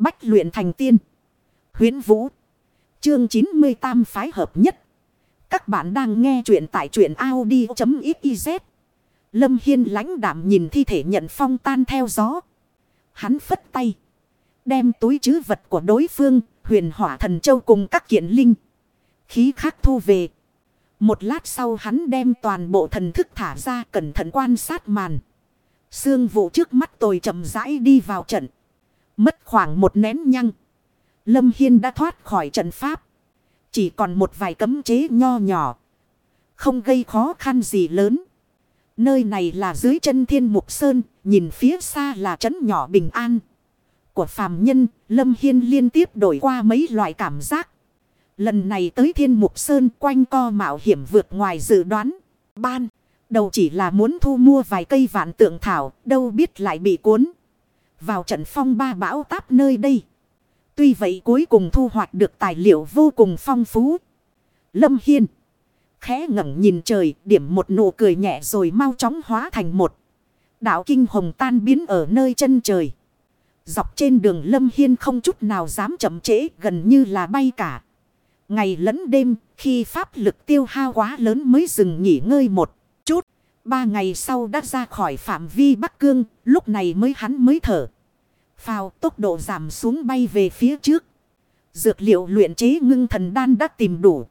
Bách luyện thành tiên. Huyến Vũ. Chương 90 tam phái hợp nhất. Các bạn đang nghe truyện tại truyện Audi.xyz. Lâm Hiên lãnh đạm nhìn thi thể nhận phong tan theo gió. Hắn phất tay. Đem túi chứ vật của đối phương, huyền hỏa thần châu cùng các kiện linh. Khí khác thu về. Một lát sau hắn đem toàn bộ thần thức thả ra cẩn thận quan sát màn. Sương vụ trước mắt tôi chậm rãi đi vào trận. Mất khoảng một nén nhăng. Lâm Hiên đã thoát khỏi trận pháp. Chỉ còn một vài cấm chế nho nhỏ. Không gây khó khăn gì lớn. Nơi này là dưới chân thiên mục sơn. Nhìn phía xa là trấn nhỏ bình an. Của phàm nhân, Lâm Hiên liên tiếp đổi qua mấy loại cảm giác. Lần này tới thiên mục sơn quanh co mạo hiểm vượt ngoài dự đoán. Ban, đầu chỉ là muốn thu mua vài cây vạn tượng thảo, đâu biết lại bị cuốn. Vào trận phong ba bão táp nơi đây. Tuy vậy cuối cùng thu hoạch được tài liệu vô cùng phong phú. Lâm Hiên. Khẽ ngẩng nhìn trời, điểm một nụ cười nhẹ rồi mau chóng hóa thành một. Đạo kinh hồng tan biến ở nơi chân trời. Dọc trên đường Lâm Hiên không chút nào dám chậm trễ gần như là bay cả. Ngày lẫn đêm khi pháp lực tiêu hao quá lớn mới dừng nghỉ ngơi một chút. Ba ngày sau đã ra khỏi phạm vi Bắc Cương, lúc này mới hắn mới thở. Phào tốc độ giảm xuống bay về phía trước. Dược liệu luyện chế ngưng thần đan đã tìm đủ.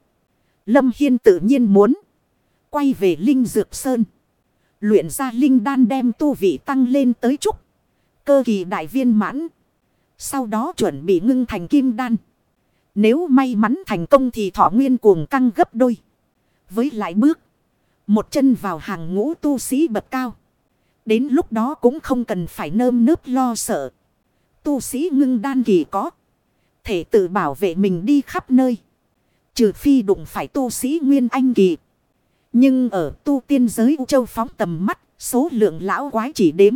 Lâm Hiên tự nhiên muốn quay về Linh Dược Sơn. Luyện ra Linh đan đem tu vị tăng lên tới trúc. Cơ kỳ đại viên mãn. Sau đó chuẩn bị ngưng thành kim đan. Nếu may mắn thành công thì thọ nguyên cuồng căng gấp đôi. Với lại bước. Một chân vào hàng ngũ tu sĩ bậc cao. Đến lúc đó cũng không cần phải nơm nớp lo sợ. Tu sĩ ngưng đan kỳ có. Thể tự bảo vệ mình đi khắp nơi. Trừ phi đụng phải tu sĩ nguyên anh kỳ. Nhưng ở tu tiên giới U Châu phóng tầm mắt. Số lượng lão quái chỉ đếm.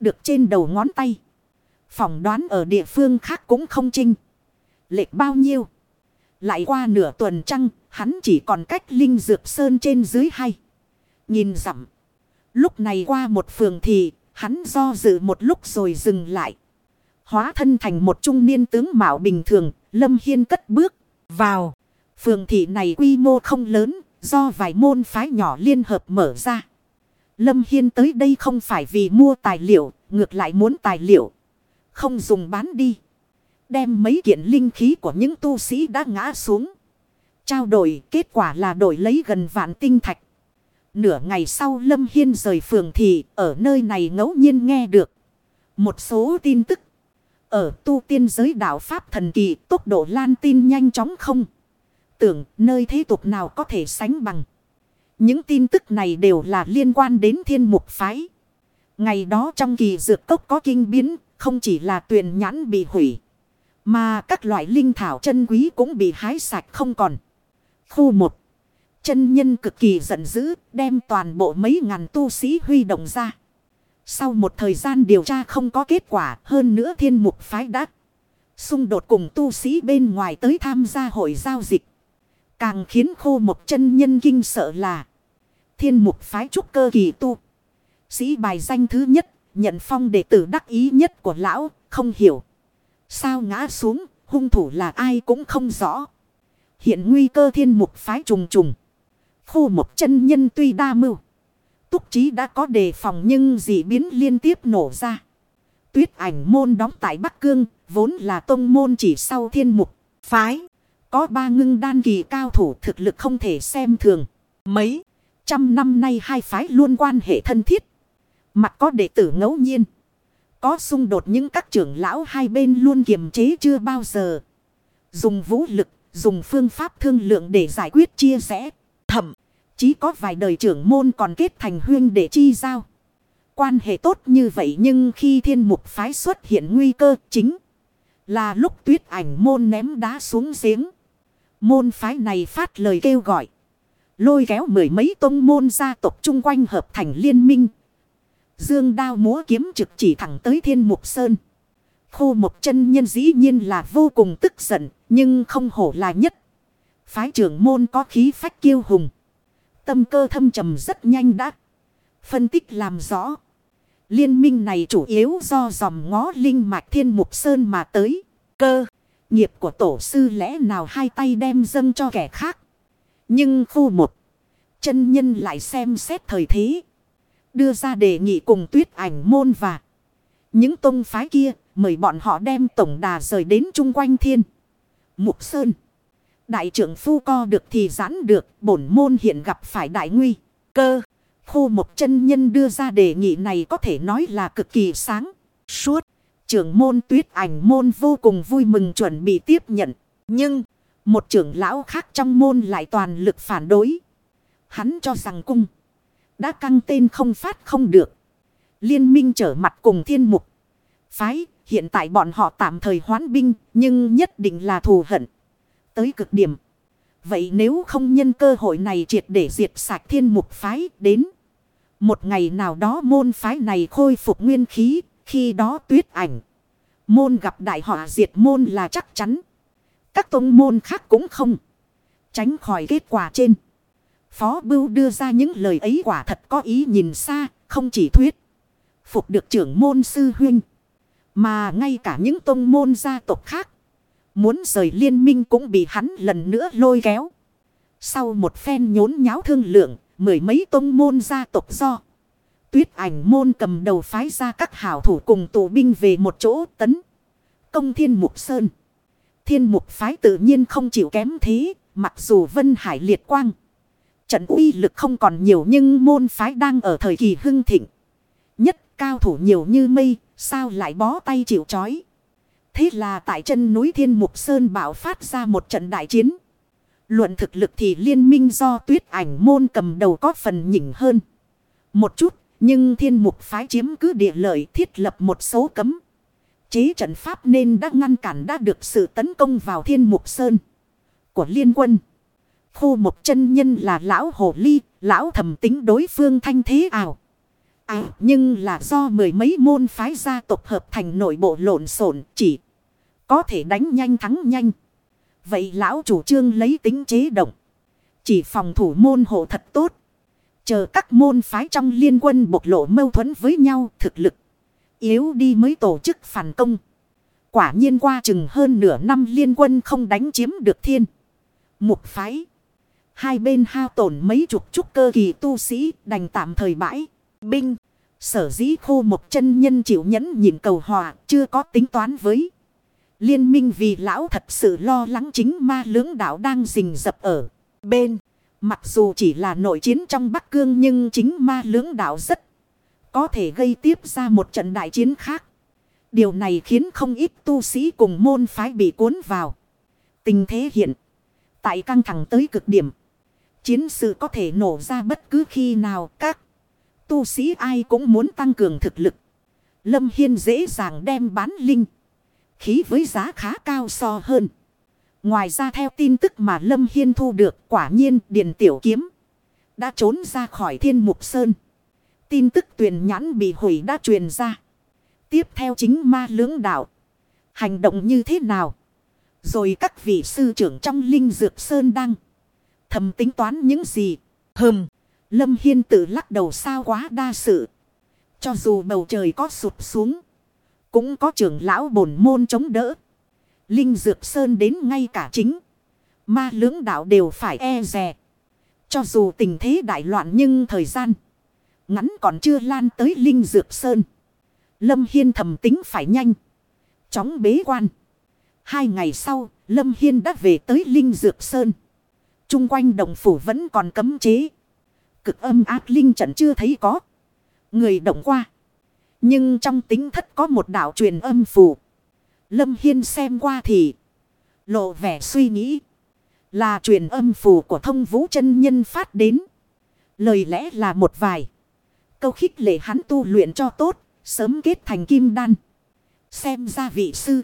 Được trên đầu ngón tay. Phỏng đoán ở địa phương khác cũng không trinh. Lệch bao nhiêu. Lại qua nửa tuần trăng. Hắn chỉ còn cách Linh Dược Sơn trên dưới hay. Nhìn dặm. Lúc này qua một phường thì. Hắn do dự một lúc rồi dừng lại. Hóa thân thành một trung niên tướng mạo bình thường. Lâm Hiên cất bước vào. Phường thị này quy mô không lớn. Do vài môn phái nhỏ liên hợp mở ra. Lâm Hiên tới đây không phải vì mua tài liệu, ngược lại muốn tài liệu. Không dùng bán đi. Đem mấy kiện linh khí của những tu sĩ đã ngã xuống. Trao đổi kết quả là đổi lấy gần vạn tinh thạch. Nửa ngày sau Lâm Hiên rời phường thì ở nơi này ngẫu nhiên nghe được. Một số tin tức. Ở tu tiên giới đạo Pháp thần kỳ tốc độ lan tin nhanh chóng không. Tưởng nơi thế tục nào có thể sánh bằng. Những tin tức này đều là liên quan đến thiên mục phái. Ngày đó trong kỳ dược cốc có kinh biến, không chỉ là tuyển nhãn bị hủy. Mà các loại linh thảo chân quý cũng bị hái sạch không còn. Khu 1. Chân nhân cực kỳ giận dữ, đem toàn bộ mấy ngàn tu sĩ huy động ra. Sau một thời gian điều tra không có kết quả, hơn nữa thiên mục phái đắc. Xung đột cùng tu sĩ bên ngoài tới tham gia hội giao dịch. Càng khiến khô một chân nhân kinh sợ là. Thiên mục phái trúc cơ kỳ tu. Sĩ bài danh thứ nhất. Nhận phong đệ tử đắc ý nhất của lão. Không hiểu. Sao ngã xuống. Hung thủ là ai cũng không rõ. Hiện nguy cơ thiên mục phái trùng trùng. Khu một chân nhân tuy đa mưu. Túc trí đã có đề phòng nhưng dị biến liên tiếp nổ ra. Tuyết ảnh môn đóng tại Bắc Cương. Vốn là tông môn chỉ sau thiên mục. Phái. Có ba ngưng đan kỳ cao thủ thực lực không thể xem thường. Mấy trăm năm nay hai phái luôn quan hệ thân thiết. Mặt có đệ tử ngẫu nhiên. Có xung đột những các trưởng lão hai bên luôn kiềm chế chưa bao giờ. Dùng vũ lực, dùng phương pháp thương lượng để giải quyết chia rẽ. Thậm chí có vài đời trưởng môn còn kết thành huyên để chi giao. Quan hệ tốt như vậy nhưng khi thiên mục phái xuất hiện nguy cơ chính là lúc tuyết ảnh môn ném đá xuống giếng. Môn phái này phát lời kêu gọi. Lôi kéo mười mấy tông môn gia tộc chung quanh hợp thành liên minh. Dương đao múa kiếm trực chỉ thẳng tới thiên mục sơn. Khô một chân nhân dĩ nhiên là vô cùng tức giận. Nhưng không hổ là nhất. Phái trưởng môn có khí phách kiêu hùng. Tâm cơ thâm trầm rất nhanh đã. Phân tích làm rõ. Liên minh này chủ yếu do dòng ngó linh mạch thiên mục sơn mà tới. Cơ, nghiệp của tổ sư lẽ nào hai tay đem dâng cho kẻ khác. Nhưng khu một, chân nhân lại xem xét thời thế. Đưa ra đề nghị cùng tuyết ảnh môn và những tông phái kia mời bọn họ đem tổng đà rời đến chung quanh thiên. Mục Sơn. Đại trưởng phu co được thì giãn được, bổn môn hiện gặp phải đại nguy. Cơ, khu một chân nhân đưa ra đề nghị này có thể nói là cực kỳ sáng, suốt. Trưởng môn tuyết ảnh môn vô cùng vui mừng chuẩn bị tiếp nhận. Nhưng, một trưởng lão khác trong môn lại toàn lực phản đối. Hắn cho rằng cung đã căng tên không phát không được. Liên minh trở mặt cùng thiên mục. Phái, hiện tại bọn họ tạm thời hoán binh, nhưng nhất định là thù hận. Tới cực điểm. Vậy nếu không nhân cơ hội này triệt để diệt sạch thiên mục phái đến. Một ngày nào đó môn phái này khôi phục nguyên khí, khi đó tuyết ảnh. Môn gặp đại họa diệt môn là chắc chắn. Các tông môn khác cũng không. Tránh khỏi kết quả trên. Phó Bưu đưa ra những lời ấy quả thật có ý nhìn xa, không chỉ thuyết. Phục được trưởng môn sư huynh. Mà ngay cả những tông môn gia tộc khác. Muốn rời liên minh cũng bị hắn lần nữa lôi kéo. Sau một phen nhốn nháo thương lượng, mười mấy tông môn gia tộc do. Tuyết ảnh môn cầm đầu phái ra các hảo thủ cùng tù binh về một chỗ tấn. Công thiên mục sơn. Thiên mục phái tự nhiên không chịu kém thế, mặc dù Vân Hải liệt quang. Trận uy lực không còn nhiều nhưng môn phái đang ở thời kỳ hưng thịnh. Nhất cao thủ nhiều như mây, sao lại bó tay chịu chói. Thế là tại chân núi Thiên Mục Sơn bảo phát ra một trận đại chiến. Luận thực lực thì liên minh do tuyết ảnh môn cầm đầu có phần nhỉnh hơn. Một chút, nhưng thiên mục phái chiếm cứ địa lợi thiết lập một số cấm. Chế trận pháp nên đã ngăn cản đã được sự tấn công vào thiên mục sơn của liên quân. Khu một chân nhân là lão hồ ly, lão thầm tính đối phương thanh thế ảo. À, nhưng là do mười mấy môn phái gia tộc hợp thành nội bộ lộn xộn chỉ có thể đánh nhanh thắng nhanh. Vậy lão chủ trương lấy tính chế động. Chỉ phòng thủ môn hộ thật tốt. Chờ các môn phái trong liên quân bộc lộ mâu thuẫn với nhau thực lực. Yếu đi mới tổ chức phản công. Quả nhiên qua chừng hơn nửa năm liên quân không đánh chiếm được thiên. Mục phái. Hai bên hao tổn mấy chục trúc cơ kỳ tu sĩ đành tạm thời bãi. Binh. Sở dĩ khô một chân nhân chịu nhẫn nhịn cầu hòa chưa có tính toán với. Liên minh vì lão thật sự lo lắng chính ma lưỡng đạo đang rình rập ở bên. Mặc dù chỉ là nội chiến trong Bắc Cương nhưng chính ma lưỡng đạo rất có thể gây tiếp ra một trận đại chiến khác. Điều này khiến không ít tu sĩ cùng môn phái bị cuốn vào. Tình thế hiện. Tại căng thẳng tới cực điểm. Chiến sự có thể nổ ra bất cứ khi nào, các tu sĩ ai cũng muốn tăng cường thực lực. Lâm Hiên dễ dàng đem bán linh. Khí với giá khá cao so hơn. Ngoài ra theo tin tức mà Lâm Hiên thu được, quả nhiên Điền Tiểu Kiếm đã trốn ra khỏi thiên mục sơn. Tin tức tuyển nhãn bị hủy đã truyền ra. Tiếp theo chính ma lưỡng đạo. Hành động như thế nào? Rồi các vị sư trưởng trong linh dược sơn đang thầm tính toán những gì? Hừm, Lâm Hiên tự lắc đầu sao quá đa sự. Cho dù bầu trời có sụp xuống. Cũng có trưởng lão bổn môn chống đỡ. Linh Dược Sơn đến ngay cả chính. Ma lưỡng đạo đều phải e rè. Cho dù tình thế đại loạn nhưng thời gian. Ngắn còn chưa lan tới Linh Dược Sơn. Lâm Hiên thầm tính phải nhanh. Chóng bế quan. Hai ngày sau, Lâm Hiên đã về tới Linh Dược Sơn. Trung quanh đồng phủ vẫn còn cấm chế. Cực âm ác linh trận chưa thấy có. Người động qua. Nhưng trong tính thất có một đạo truyền âm phủ Lâm Hiên xem qua thì lộ vẻ suy nghĩ. Là truyền âm phủ của thông vũ chân nhân phát đến. Lời lẽ là một vài. Câu khích lệ hắn tu luyện cho tốt, sớm kết thành kim đan. Xem ra vị sư.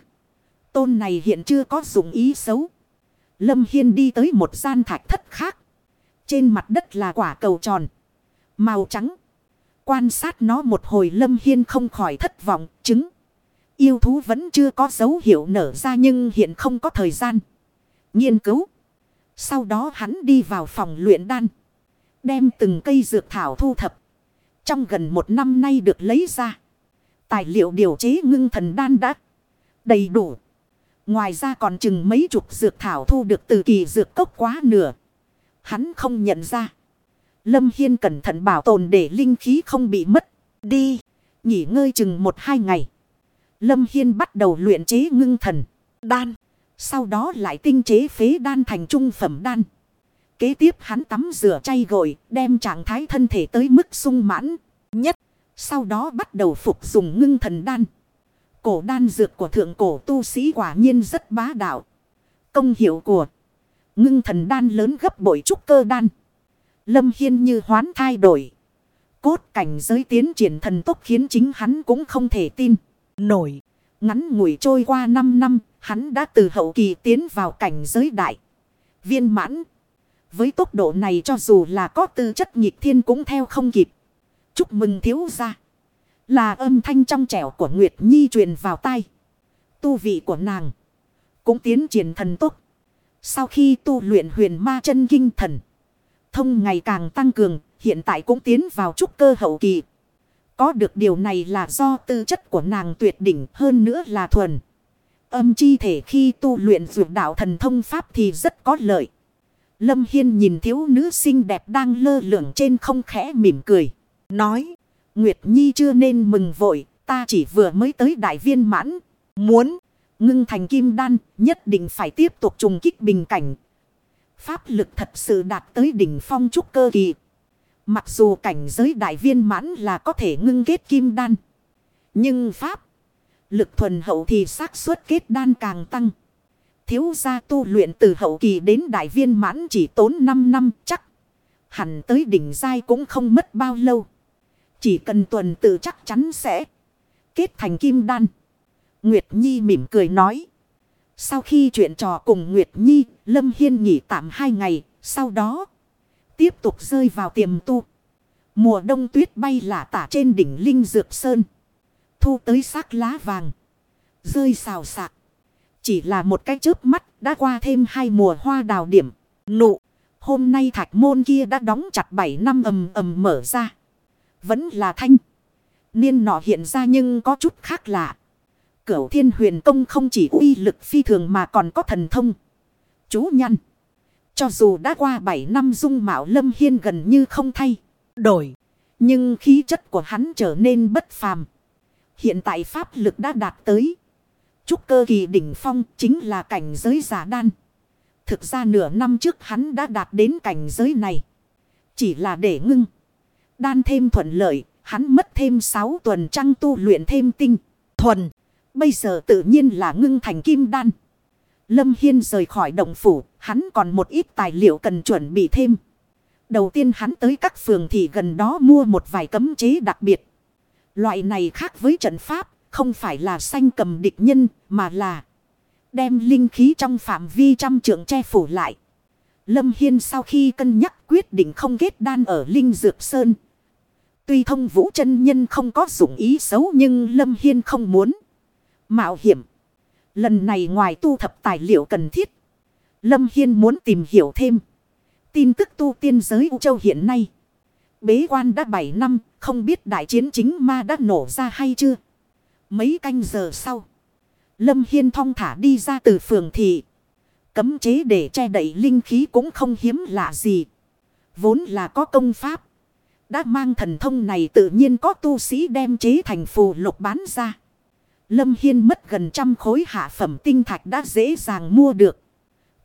Tôn này hiện chưa có dụng ý xấu. Lâm Hiên đi tới một gian thạch thất khác. Trên mặt đất là quả cầu tròn. Màu trắng. Quan sát nó một hồi Lâm Hiên không khỏi thất vọng. Chứng. Yêu thú vẫn chưa có dấu hiệu nở ra nhưng hiện không có thời gian. Nghiên cứu. Sau đó hắn đi vào phòng luyện đan. Đem từng cây dược thảo thu thập. Trong gần một năm nay được lấy ra. Tài liệu điều chế ngưng thần đan đã đầy đủ. Ngoài ra còn chừng mấy chục dược thảo thu được từ kỳ dược cốc quá nửa. Hắn không nhận ra. Lâm Hiên cẩn thận bảo tồn để linh khí không bị mất. Đi. Nghỉ ngơi chừng một hai ngày. Lâm Hiên bắt đầu luyện chế ngưng thần. Đan. Sau đó lại tinh chế phế đan thành trung phẩm đan. Kế tiếp hắn tắm rửa chay gội. Đem trạng thái thân thể tới mức sung mãn. Nhất. Sau đó bắt đầu phục dùng ngưng thần đan. Cổ đan dược của thượng cổ tu sĩ quả nhiên rất bá đạo. Công hiệu của ngưng thần đan lớn gấp bội trúc cơ đan. Lâm Hiên như hoán thay đổi. Cốt cảnh giới tiến triển thần tốc khiến chính hắn cũng không thể tin. Nổi. Ngắn ngủi trôi qua 5 năm, hắn đã từ hậu kỳ tiến vào cảnh giới đại. Viên mãn. Với tốc độ này cho dù là có tư chất nhịp thiên cũng theo không kịp. Chúc mừng thiếu gia. Là âm thanh trong trẻo của Nguyệt Nhi truyền vào tai. Tu vị của nàng. Cũng tiến triển thần tốc. Sau khi tu luyện huyền ma chân kinh thần. Thông ngày càng tăng cường. Hiện tại cũng tiến vào trúc cơ hậu kỳ. Có được điều này là do tư chất của nàng tuyệt đỉnh, hơn nữa là thuần. Âm chi thể khi tu luyện dược đạo thần thông pháp thì rất có lợi. Lâm Hiên nhìn thiếu nữ xinh đẹp đang lơ lửng trên không khẽ mỉm cười. Nói. Nguyệt Nhi chưa nên mừng vội. Ta chỉ vừa mới tới đại viên mãn. Muốn. Ngưng thành kim đan. Nhất định phải tiếp tục trùng kích bình cảnh. Pháp lực thật sự đạt tới đỉnh phong trúc cơ kỳ. Mặc dù cảnh giới đại viên mãn là có thể ngưng kết kim đan. Nhưng pháp. Lực thuần hậu thì xác suất kết đan càng tăng. Thiếu gia tu luyện từ hậu kỳ đến đại viên mãn chỉ tốn 5 năm, chắc. Hẳn tới đỉnh giai cũng không mất bao lâu. Chỉ cần tuần tự chắc chắn sẽ kết thành kim đan. Nguyệt Nhi mỉm cười nói. Sau khi chuyện trò cùng Nguyệt Nhi, Lâm Hiên nghỉ tạm hai ngày, sau đó tiếp tục rơi vào tiềm tu. Mùa đông tuyết bay lả tả trên đỉnh Linh Dược Sơn. Thu tới sắc lá vàng. Rơi xào xạc. Chỉ là một cái chớp mắt đã qua thêm hai mùa hoa đào điểm. Nụ. Hôm nay thạch môn kia đã đóng chặt bảy năm ầm ầm mở ra. Vẫn là thanh. Niên nọ hiện ra nhưng có chút khác lạ. Cửu thiên huyền công không chỉ uy lực phi thường mà còn có thần thông. Chú nhăn. Cho dù đã qua 7 năm dung mạo lâm hiên gần như không thay. Đổi. Nhưng khí chất của hắn trở nên bất phàm. Hiện tại pháp lực đã đạt tới. Trúc cơ kỳ đỉnh phong chính là cảnh giới giả đan. Thực ra nửa năm trước hắn đã đạt đến cảnh giới này. Chỉ là để ngưng. Đan thêm thuận lợi, hắn mất thêm 6 tuần trăng tu luyện thêm tinh, thuần. Bây giờ tự nhiên là ngưng thành kim đan. Lâm Hiên rời khỏi động phủ, hắn còn một ít tài liệu cần chuẩn bị thêm. Đầu tiên hắn tới các phường thì gần đó mua một vài cấm chế đặc biệt. Loại này khác với trận pháp, không phải là sanh cầm địch nhân, mà là đem linh khí trong phạm vi trăm trượng che phủ lại. Lâm Hiên sau khi cân nhắc quyết định không kết đan ở Linh Dược Sơn. Tuy thông vũ chân nhân không có dụng ý xấu nhưng Lâm Hiên không muốn. Mạo hiểm. Lần này ngoài tu thập tài liệu cần thiết. Lâm Hiên muốn tìm hiểu thêm. Tin tức tu tiên giới U Châu hiện nay. Bế quan đã 7 năm. Không biết đại chiến chính ma đã nổ ra hay chưa. Mấy canh giờ sau. Lâm Hiên thong thả đi ra từ phường thị. Cấm chế để che đậy linh khí cũng không hiếm lạ gì. Vốn là có công pháp. Đã mang thần thông này tự nhiên có tu sĩ đem chế thành phù lục bán ra. Lâm Hiên mất gần trăm khối hạ phẩm tinh thạch đã dễ dàng mua được.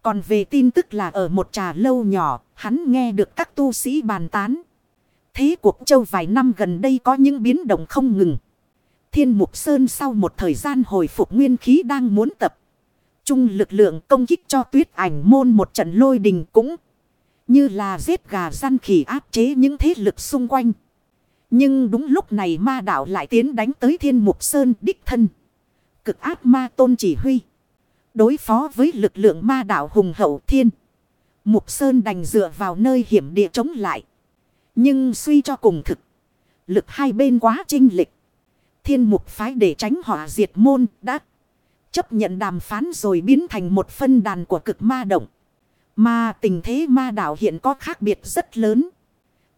Còn về tin tức là ở một trà lâu nhỏ, hắn nghe được các tu sĩ bàn tán. Thế cuộc châu vài năm gần đây có những biến động không ngừng. Thiên Mục Sơn sau một thời gian hồi phục nguyên khí đang muốn tập. Trung lực lượng công kích cho tuyết ảnh môn một trận lôi đình cũng như là giết gà săn khỉ áp chế những thế lực xung quanh. Nhưng đúng lúc này ma đạo lại tiến đánh tới thiên mục sơn đích thân. Cực áp ma tôn chỉ huy. Đối phó với lực lượng ma đạo hùng hậu thiên. Mục sơn đành dựa vào nơi hiểm địa chống lại. Nhưng suy cho cùng thực. Lực hai bên quá trinh lịch. Thiên mục phái để tránh họa diệt môn đã chấp nhận đàm phán rồi biến thành một phân đàn của cực ma động. Mà tình thế ma đạo hiện có khác biệt rất lớn.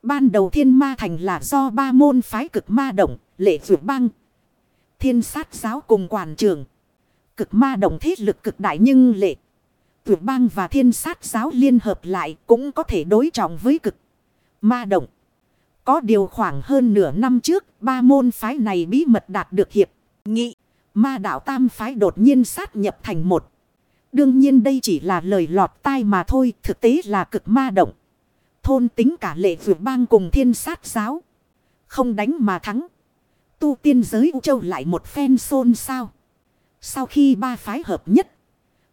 Ban đầu thiên ma thành là do ba môn phái cực ma động, lệ vượt băng. Thiên sát giáo cùng quản trường Cực ma động thế lực cực đại nhưng lệ. Tuyệt băng và thiên sát giáo liên hợp lại cũng có thể đối trọng với cực ma động. Có điều khoảng hơn nửa năm trước, ba môn phái này bí mật đạt được hiệp, nghị. Ma đạo tam phái đột nhiên sát nhập thành một. Đương nhiên đây chỉ là lời lọt tai mà thôi, thực tế là cực ma động. Thôn tính cả lệ vượt bang cùng thiên sát giáo. Không đánh mà thắng. Tu tiên giới U Châu lại một phen xôn sao. Sau khi ba phái hợp nhất.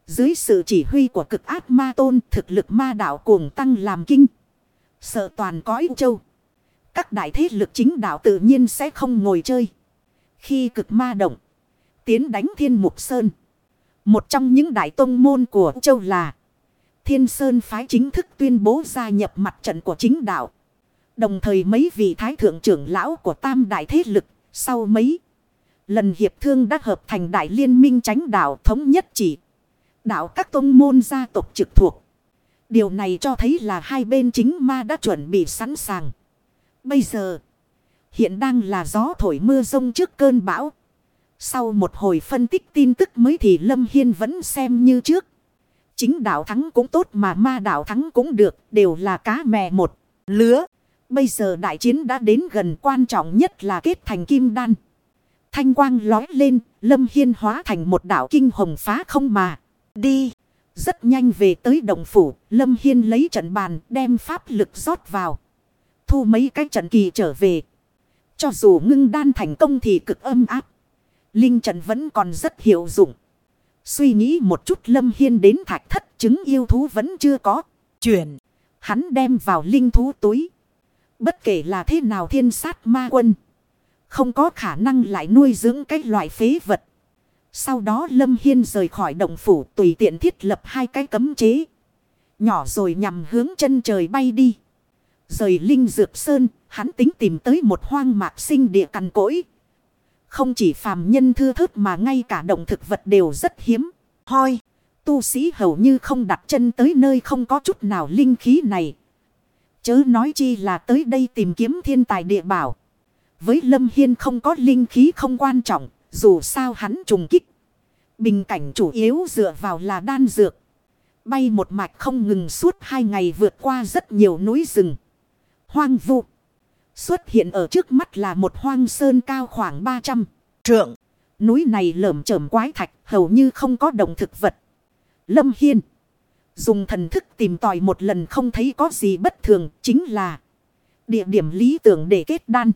Dưới sự chỉ huy của cực ác ma tôn thực lực ma đạo cuồng tăng làm kinh. Sợ toàn cõi U Châu. Các đại thế lực chính đạo tự nhiên sẽ không ngồi chơi. Khi cực ma động. Tiến đánh thiên mục sơn. Một trong những đại tông môn của châu là. Thiên Sơn phái chính thức tuyên bố gia nhập mặt trận của chính đạo. Đồng thời mấy vị thái thượng trưởng lão của tam đại thế lực. Sau mấy lần hiệp thương đã hợp thành đại liên minh tránh đạo thống nhất chỉ. Đạo các tông môn gia tộc trực thuộc. Điều này cho thấy là hai bên chính ma đã chuẩn bị sẵn sàng. Bây giờ, hiện đang là gió thổi mưa rông trước cơn bão. Sau một hồi phân tích tin tức mới thì Lâm Hiên vẫn xem như trước. Chính đạo thắng cũng tốt mà ma đạo thắng cũng được, đều là cá mè một lứa. Bây giờ đại chiến đã đến gần quan trọng nhất là kết thành kim đan. Thanh quang lói lên, Lâm Hiên hóa thành một đạo kinh hồng phá không mà. Đi! Rất nhanh về tới đồng phủ, Lâm Hiên lấy trận bàn đem pháp lực rót vào. Thu mấy cái trận kỳ trở về. Cho dù ngưng đan thành công thì cực âm áp. Linh trận vẫn còn rất hiệu dụng. Suy nghĩ một chút Lâm Hiên đến thạch thất chứng yêu thú vẫn chưa có. Chuyển. Hắn đem vào linh thú túi. Bất kể là thế nào thiên sát ma quân. Không có khả năng lại nuôi dưỡng cái loại phế vật. Sau đó Lâm Hiên rời khỏi động phủ tùy tiện thiết lập hai cái cấm chế. Nhỏ rồi nhằm hướng chân trời bay đi. Rời Linh Dược Sơn, hắn tính tìm tới một hoang mạc sinh địa cằn cỗi. Không chỉ phàm nhân thưa thớt mà ngay cả động thực vật đều rất hiếm. Hoi, tu sĩ hầu như không đặt chân tới nơi không có chút nào linh khí này. Chớ nói chi là tới đây tìm kiếm thiên tài địa bảo. Với Lâm Hiên không có linh khí không quan trọng, dù sao hắn trùng kích. Bình cảnh chủ yếu dựa vào là đan dược. Bay một mạch không ngừng suốt hai ngày vượt qua rất nhiều núi rừng. Hoang vu. Xuất hiện ở trước mắt là một hoang sơn cao khoảng 300 trượng. Núi này lởm chởm quái thạch, hầu như không có động thực vật. Lâm Hiên. Dùng thần thức tìm tòi một lần không thấy có gì bất thường, chính là địa điểm lý tưởng để kết đan.